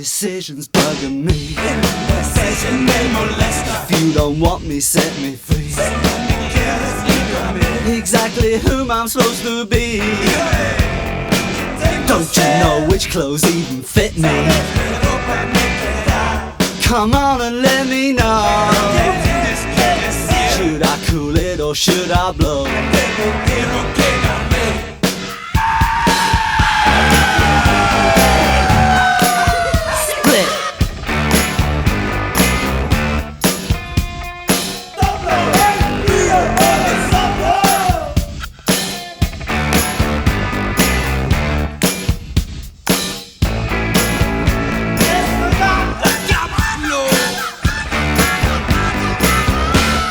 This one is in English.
This indecision's bugging me. If you don't want me, set me free. Exactly whom I'm supposed to be. Don't you know which clothes even fit me? Come on and let me know. Should I cool it or should I blow?